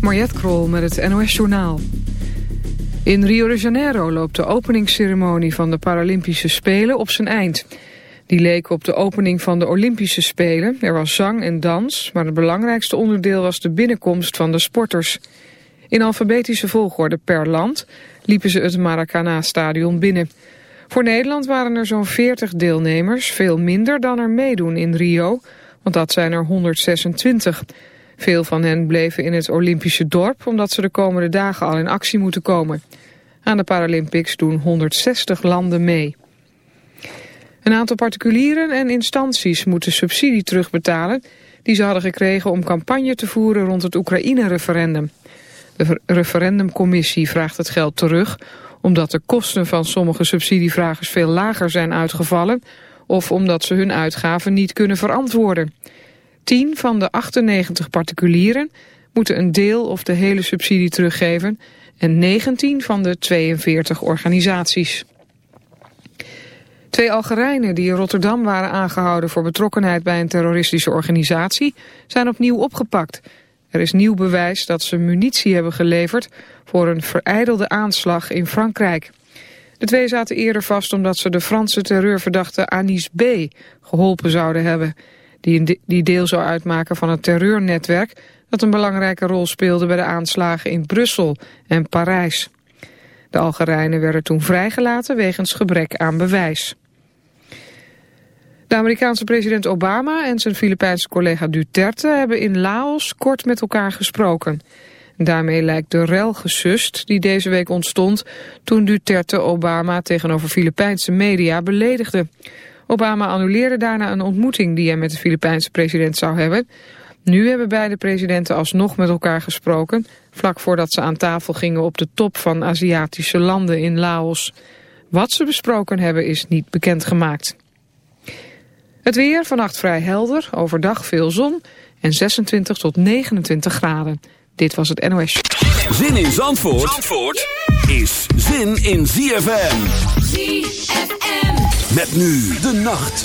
Mariette Krol met het NOS Journaal. In Rio de Janeiro loopt de openingsceremonie van de Paralympische Spelen op zijn eind. Die leek op de opening van de Olympische Spelen. Er was zang en dans, maar het belangrijkste onderdeel was de binnenkomst van de sporters. In alfabetische volgorde per land liepen ze het Maracana-stadion binnen. Voor Nederland waren er zo'n 40 deelnemers, veel minder dan er meedoen in Rio, want dat zijn er 126. Veel van hen bleven in het Olympische dorp omdat ze de komende dagen al in actie moeten komen. Aan de Paralympics doen 160 landen mee. Een aantal particulieren en instanties moeten subsidie terugbetalen die ze hadden gekregen om campagne te voeren rond het Oekraïne-referendum. De referendumcommissie vraagt het geld terug omdat de kosten van sommige subsidievragers veel lager zijn uitgevallen of omdat ze hun uitgaven niet kunnen verantwoorden. 10 van de 98 particulieren moeten een deel of de hele subsidie teruggeven en 19 van de 42 organisaties. Twee Algerijnen die in Rotterdam waren aangehouden voor betrokkenheid bij een terroristische organisatie zijn opnieuw opgepakt. Er is nieuw bewijs dat ze munitie hebben geleverd voor een vereidelde aanslag in Frankrijk. De twee zaten eerder vast omdat ze de Franse terreurverdachte Anis B. geholpen zouden hebben die, die deel zou uitmaken van het terreurnetwerk dat een belangrijke rol speelde bij de aanslagen in Brussel en Parijs. De Algerijnen werden toen vrijgelaten wegens gebrek aan bewijs. De Amerikaanse president Obama en zijn Filipijnse collega Duterte hebben in Laos kort met elkaar gesproken. Daarmee lijkt de rel gesust die deze week ontstond toen Duterte Obama tegenover Filipijnse media beledigde. Obama annuleerde daarna een ontmoeting die hij met de Filipijnse president zou hebben. Nu hebben beide presidenten alsnog met elkaar gesproken, vlak voordat ze aan tafel gingen op de top van Aziatische landen in Laos. Wat ze besproken hebben is niet bekendgemaakt. Het weer vannacht vrij helder, overdag veel zon en 26 tot 29 graden. Dit was het NOS. Zin in Zandvoort, Zandvoort is zin in ZFM. ZFM. Met nu de nacht.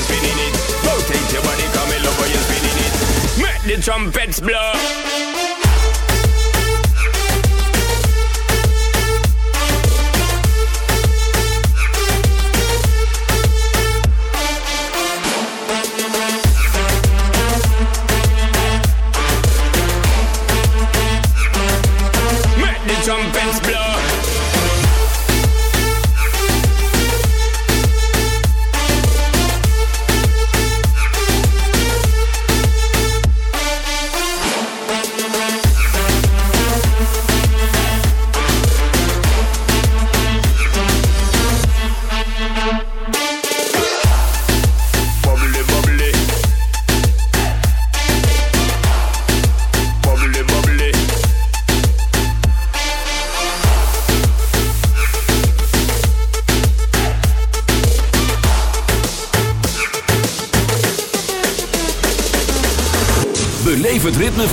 You're spinning it. Rotate your body, come in over, you're spinning it. Make the trumpets blow.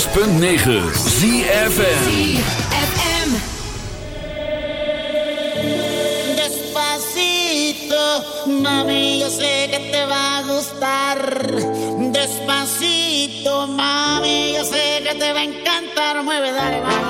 106.9 ZFM Despacito, mami, yo sé que te va a gustar. Despacito, mami, yo sé que te va a encantar. Mueve, dale, vamos.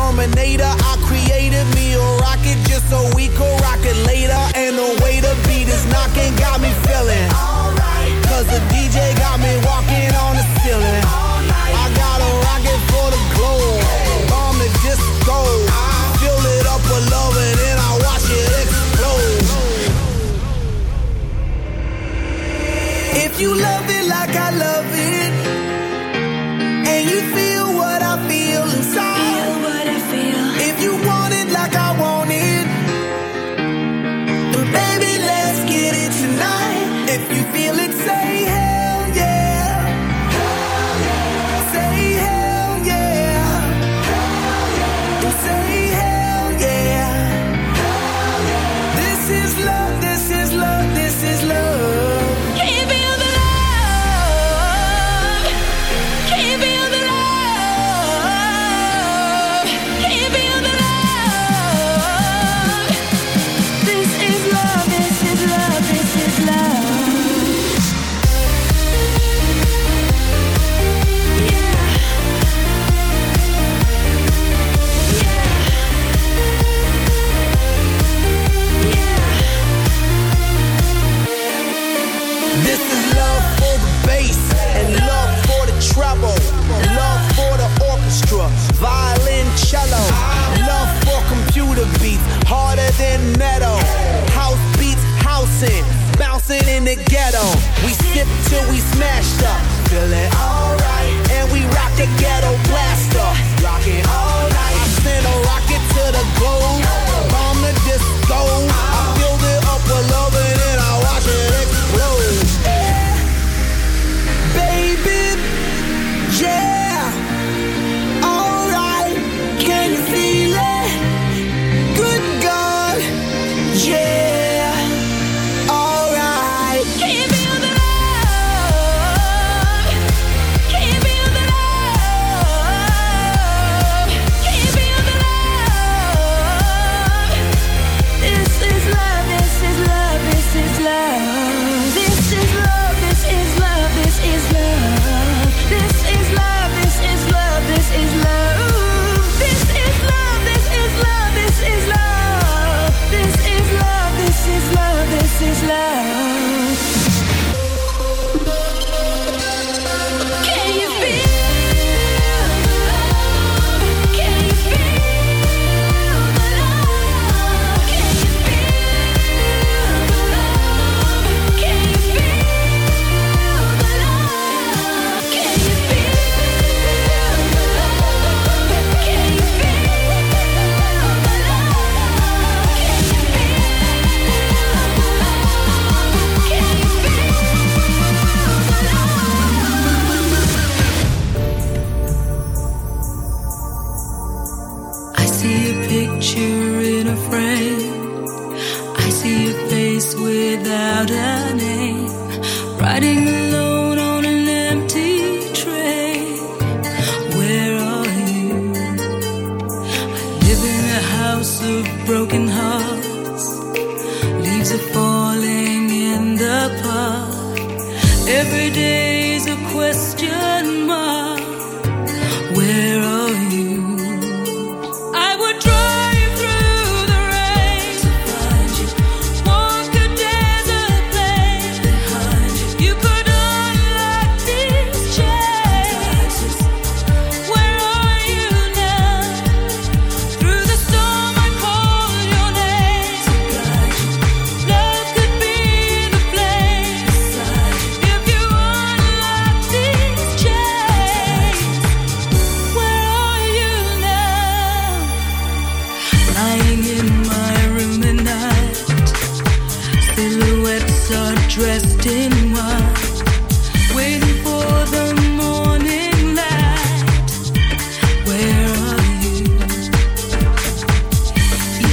Terminator.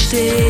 stay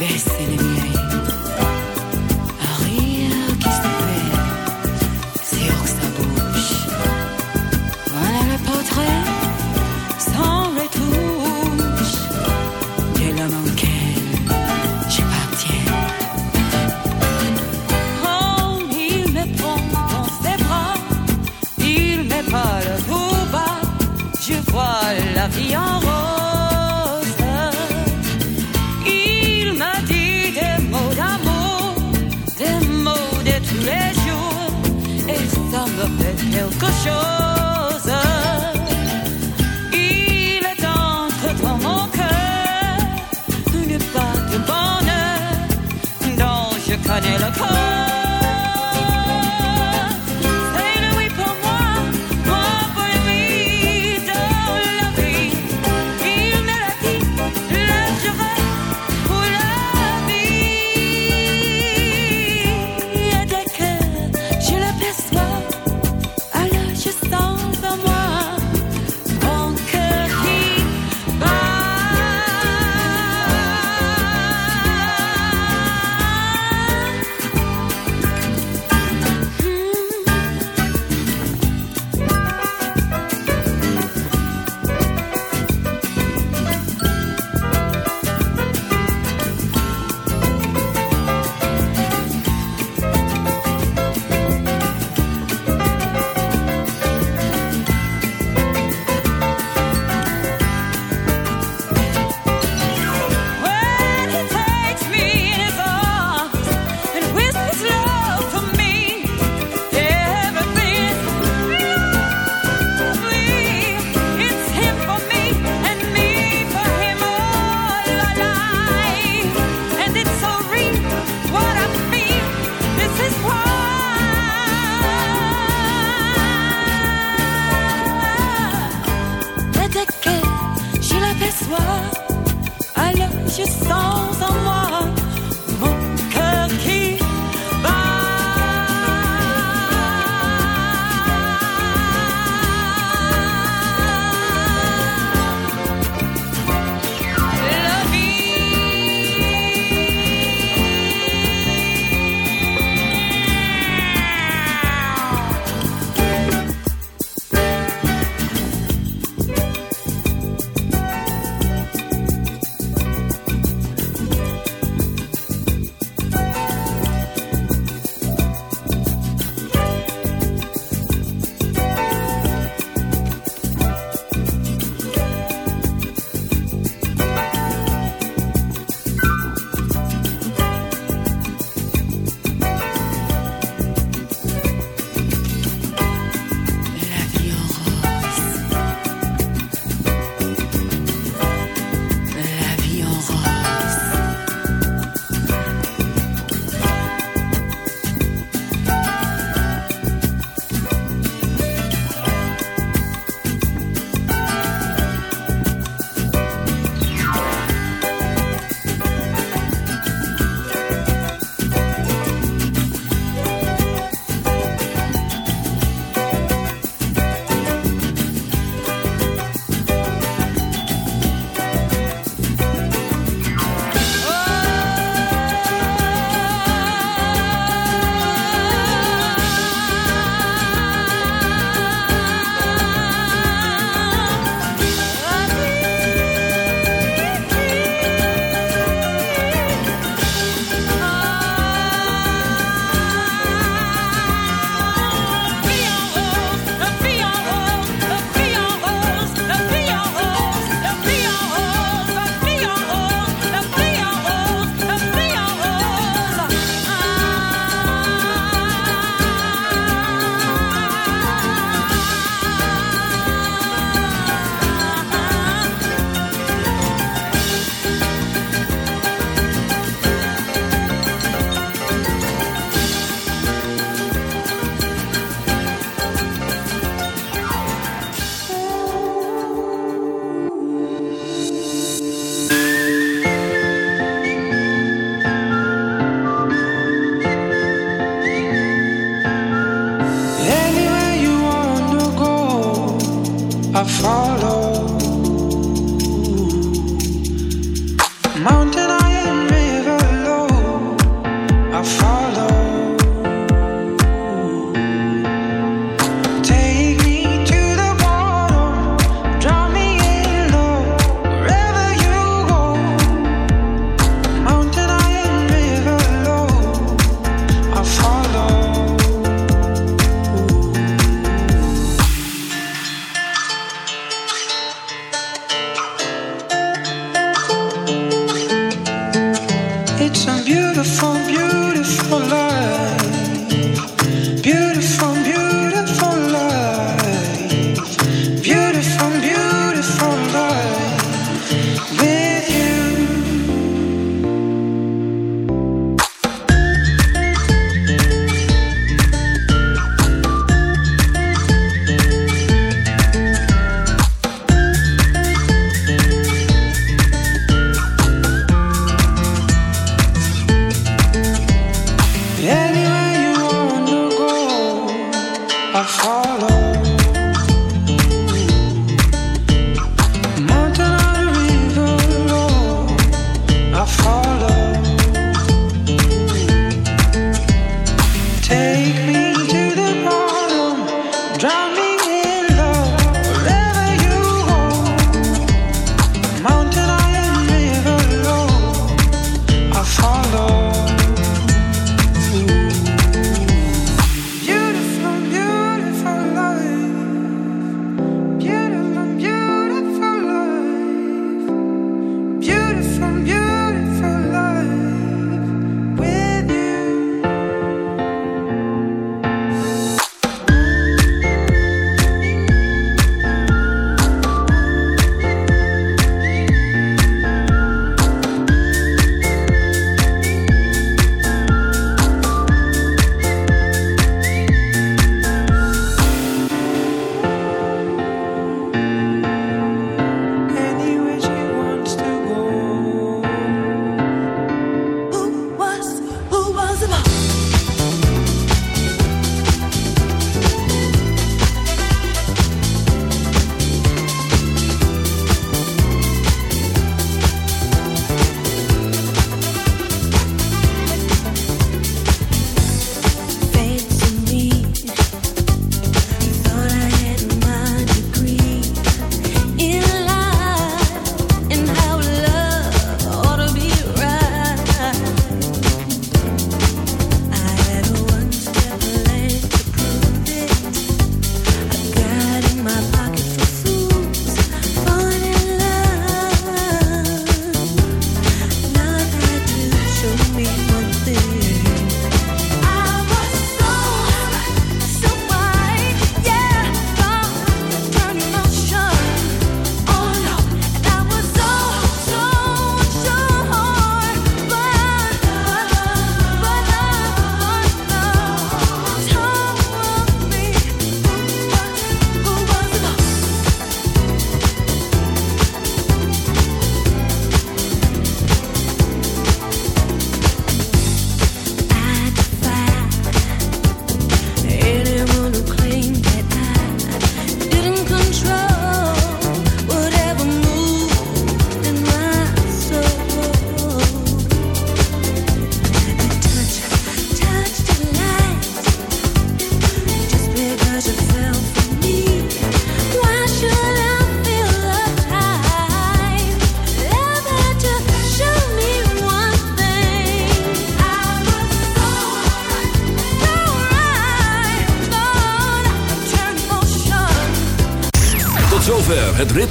Best in the night.